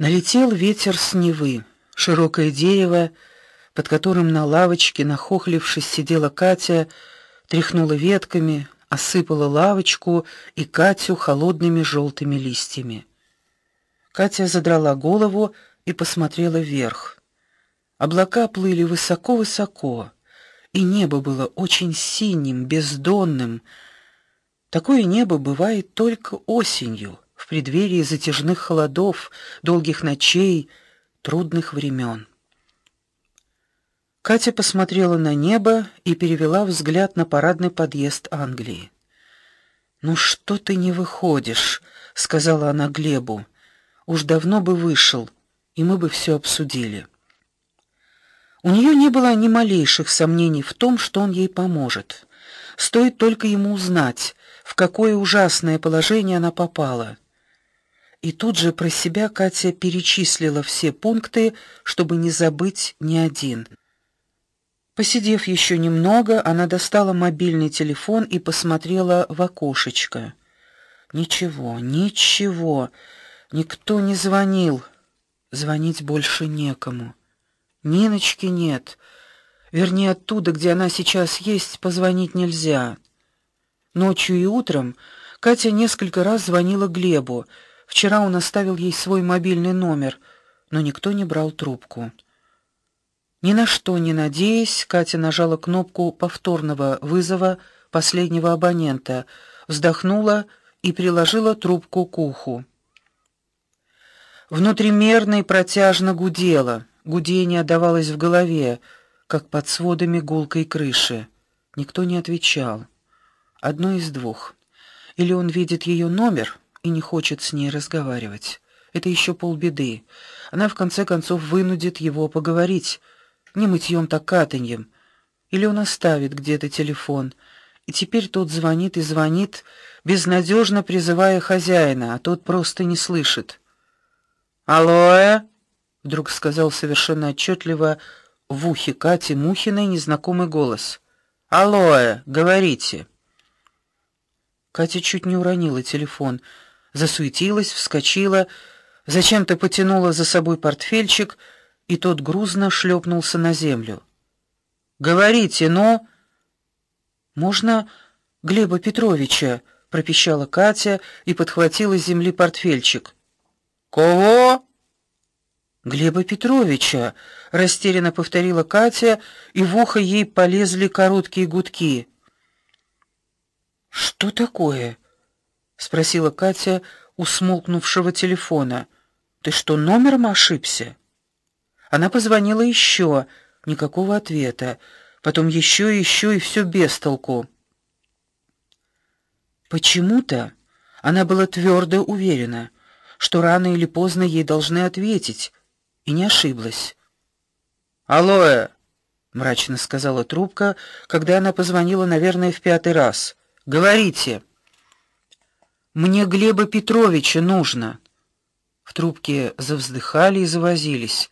Налетел ветер с Невы. Широкое дерево, под которым на лавочке, нахохлившись, сидела Катя, тряхнула ветками, осыпала лавочку и Катю холодными желтыми листьями. Катя задрала голову и посмотрела вверх. Облака плыли высоко-высоко, и небо было очень синим, бездонным. Такое небо бывает только осенью в преддверии затяжных холодов, долгих ночей, трудных времен. Катя посмотрела на небо и перевела взгляд на парадный подъезд Англии. "Ну что ты не выходишь?" сказала она Глебу. "Уж давно бы вышел, и мы бы все обсудили". У нее не было ни малейших сомнений в том, что он ей поможет. Стоит только ему узнать, в какое ужасное положение она попала. И тут же про себя Катя перечислила все пункты, чтобы не забыть ни один. Посидев еще немного, она достала мобильный телефон и посмотрела в окошечко. Ничего, ничего. Никто не звонил. Звонить больше некому. Ниночки нет. Вернее, оттуда, где она сейчас есть, позвонить нельзя. Ночью и утром Катя несколько раз звонила Глебу. Вчера он оставил ей свой мобильный номер, но никто не брал трубку. Ни на что не надеясь, Катя нажала кнопку повторного вызова последнего абонента, вздохнула и приложила трубку к уху. Внутримерно и протяжно гудело. Гудение отдавалось в голове, как под сводами гулкой крыши. Никто не отвечал. Одно из двух: или он видит ее номер и не хочет с ней разговаривать. Это еще полбеды. Она в конце концов вынудит его поговорить, не мытьем так катаньем. Или он оставит где-то телефон, и теперь тот звонит и звонит, безнадежно призывая хозяина, а тот просто не слышит. Алло, вдруг сказал совершенно отчетливо в ухе Кати Мухиной незнакомый голос. Алло, говорите. Катя чуть не уронила телефон, засуетилась, вскочила, зачем-то потянула за собой портфельчик, и тот грузно шлепнулся на землю. Говорите, но можно Глеба Петровича, пропищала Катя и подхватила с земли портфельчик. Кого? Глеба Петровича, растерянно повторила Катя, и в ухо ей полезли короткие гудки. Что такое? Спросила Катя у смолкнувшего телефона. Ты что, номером ошибся? Она позвонила еще, никакого ответа. Потом еще и еще и все без толку. Почему-то она была твердо уверена, что рано или поздно ей должны ответить и не ошиблась. "Алло", мрачно сказала трубка, когда она позвонила, наверное, в пятый раз. "Говорите. Мне Глеба Петровича нужно". В трубке завздыхали и завозились.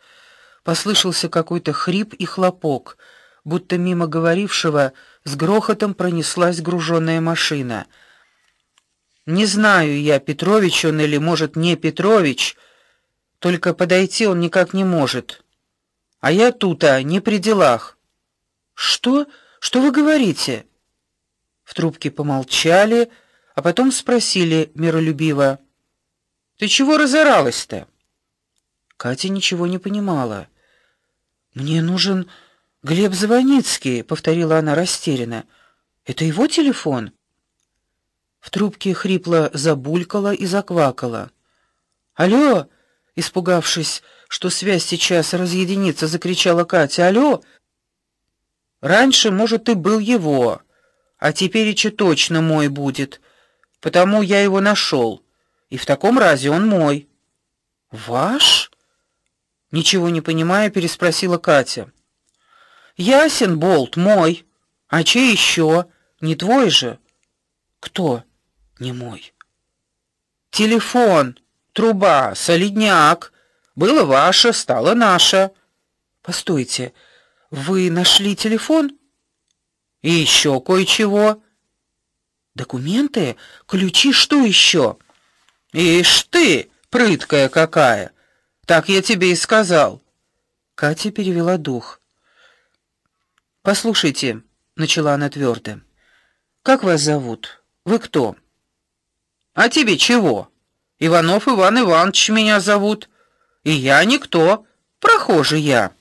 Послышался какой-то хрип и хлопок, будто мимо говорившего с грохотом пронеслась груженная машина. Не знаю я, Петрович он или, может, не Петрович, только подойти он никак не может. А я тут, а не при делах. Что? Что вы говорите? В трубке помолчали, а потом спросили миролюбиво: "Ты чего разоралась-то?" Катя ничего не понимала. Мне нужен Глеб Звоницкий, повторила она растерянно. Это его телефон? В трубке хрипло забулькало и заквакало. Алло, Испугавшись, что связь сейчас разъединится, закричала Катя: "Алло! Раньше, может, и был его, а теперь и точно мой будет, потому я его нашел, и в таком разе он мой". "Ваш?" Ничего не понимая, переспросила Катя. "Ясен болт мой. А чей еще? Не твой же?" "Кто? Не мой?" "Телефон Труба, солидняк. Было ваше, стало наше. Постойте. Вы нашли телефон? И еще кое-чего. Документы, ключи, что еще? Ишь ты, прыткая какая. Так я тебе и сказал. Катя перевела дух. Послушайте, начала она твердо. Как вас зовут? Вы кто? А тебе чего? Иванов Иван Иванович меня зовут. И я никто, прохожий я.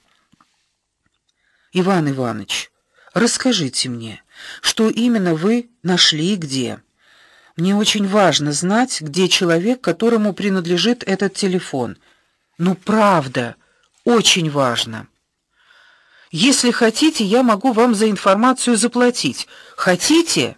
Иван Иванович, расскажите мне, что именно вы нашли и где? Мне очень важно знать, где человек, которому принадлежит этот телефон. Ну, правда, очень важно. Если хотите, я могу вам за информацию заплатить. Хотите?